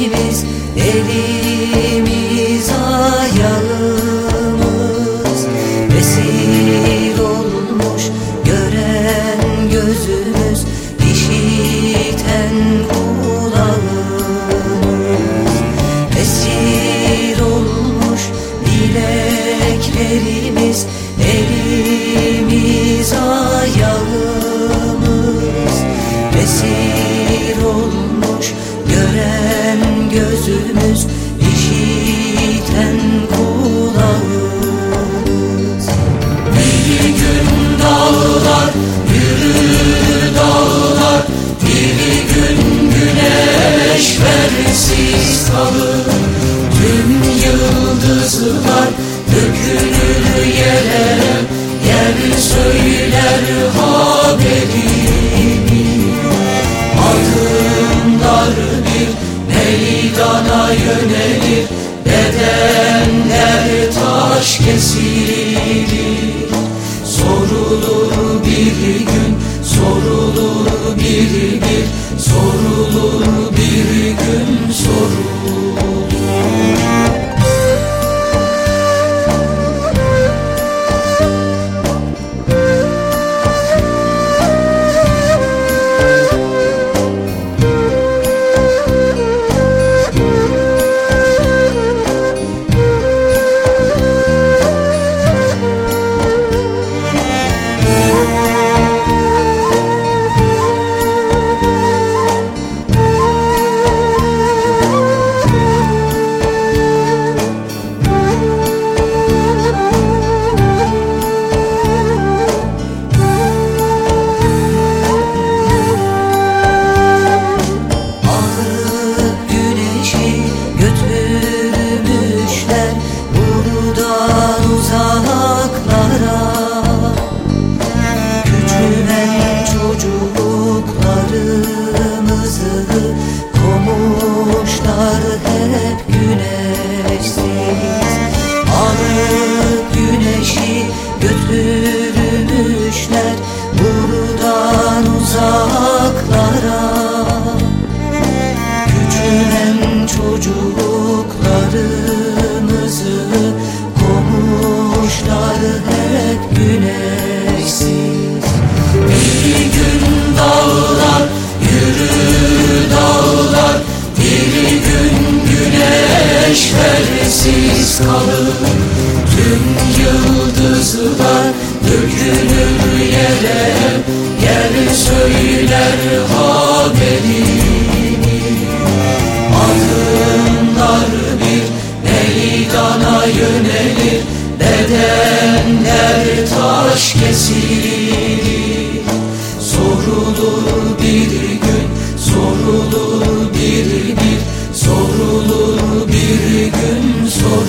biz elimiz ayağımız. Esir olmuş gören gözümüz işiten kulağımız. Esir olmuş dileklerimiz elimiz ayağımız. Gözümüz Sorulur bir gün, sorulur bir bir. Sorulur bir gün, sorulur çocuklarımızı komuşlar hep güneşsiz. Bir gün dağlar yürür dağlar Bir gün güneş versiz kalır. Tüm yıldızlar dökülür yere Yer söyler haberini bir gün sonra.